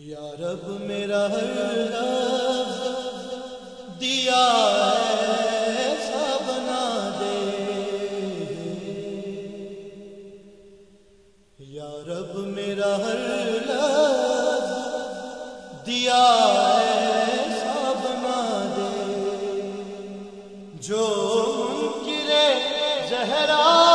یا رب میرا ہر لفظ دیا ایسا بنا دے۔ یا رب میرا ہر لفظ دیا ایسا بنا دے۔ جو منکر زہرا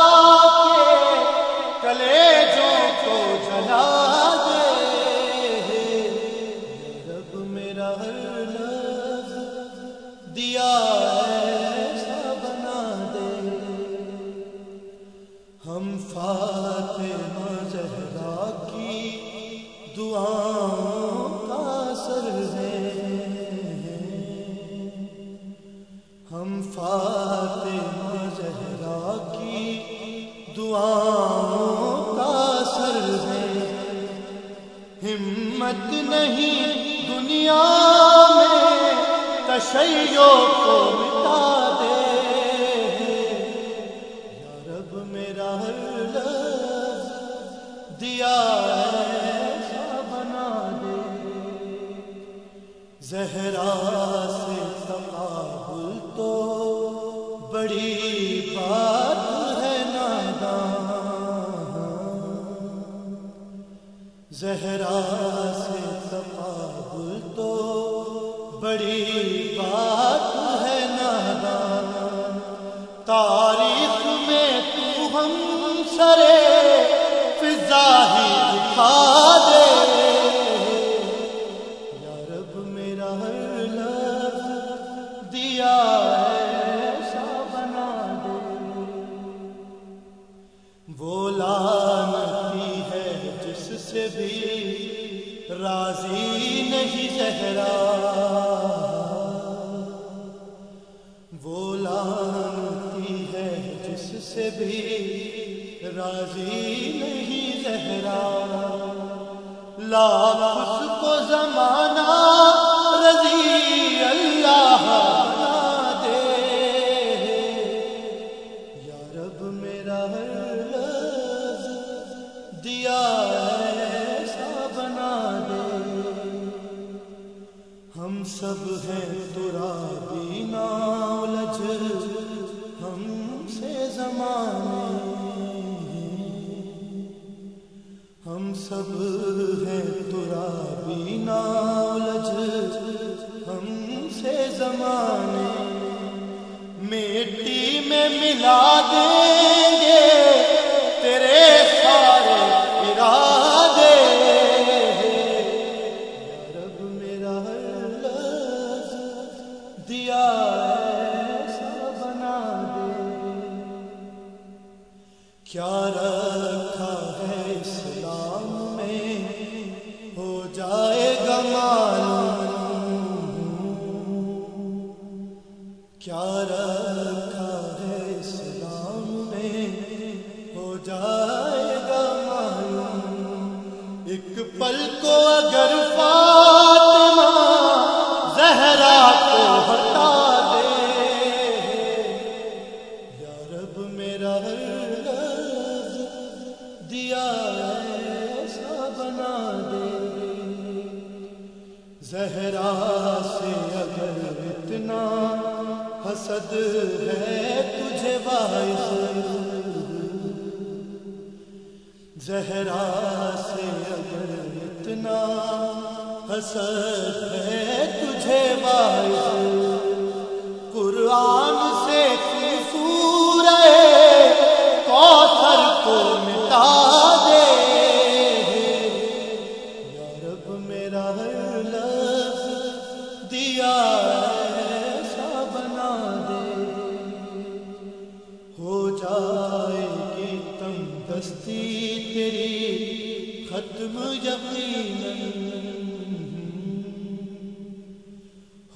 نہیں دنیا میں تشیع کو مٹا دے۔ یا رب میرا ہر لفظ دیا ایسا بنا دے۔ زہرا سے تقابل تو بڑی بات ہے نادان۔ زہرا سے بڑی بات ہے نادان تاریخ میں تو ہم سرے فضا ہی دکھا۔ راضی نہیں زہرا۔ لاکھ اس کو زمانہ رضی اللہ بنا دے۔ یا رب میرا ہر لفظ دیا ایسا بنا دے۔ ہم سب ہیں ترا بینا الجھ ہم سے زمانے ہم سب ہیں ترا بینا الجھ۔ ہم سے زمانے مٹی میں ملا دیں گے، تیرے سارے ارادے رب میرا ہر لفظ دیا ایسا بنا دے۔ کیا رکھا کیا رکھا ہے اسلام میں ہو جائے گا معلوم۔ ایک پل کو اگر پا ہے تجھے باعث زہرا سے اگر اتنا حسد ہے تجھے باعث قرآن سے تو کوثر کو مٹا دے۔ یا رب میرا لفظ دیا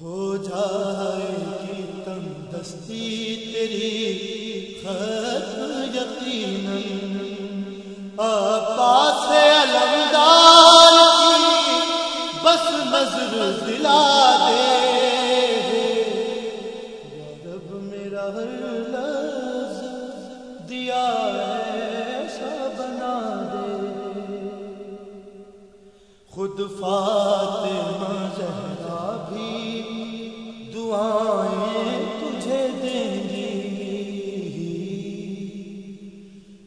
ہو جائے گی تم دستی تیری ختم یقین آ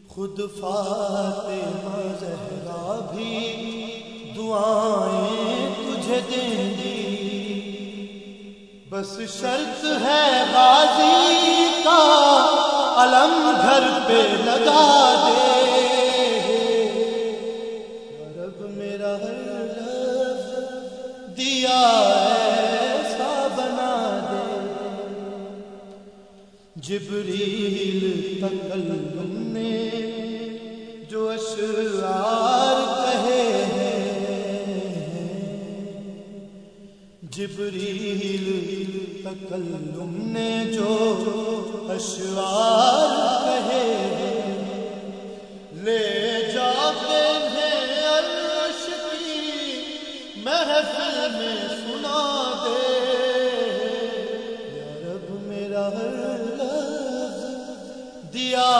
خود فاطمہ زہرا بھی دعائیں تجھے دیں گی۔ بس شرط ہے غازی کا علم گھر پہ لگا دے۔ رب میرا دیا جبریل تکلم نے جو اشعار کہے ہیں۔ جبریل تکلم نے جو اشعار کہے دیا